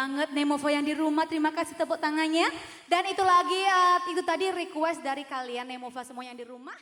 banget Nemova yang di rumah. Terima kasih tepuk tangannya. Dan itu lagi, uh, itu tadi request dari kalian Nemova semua yang di rumah.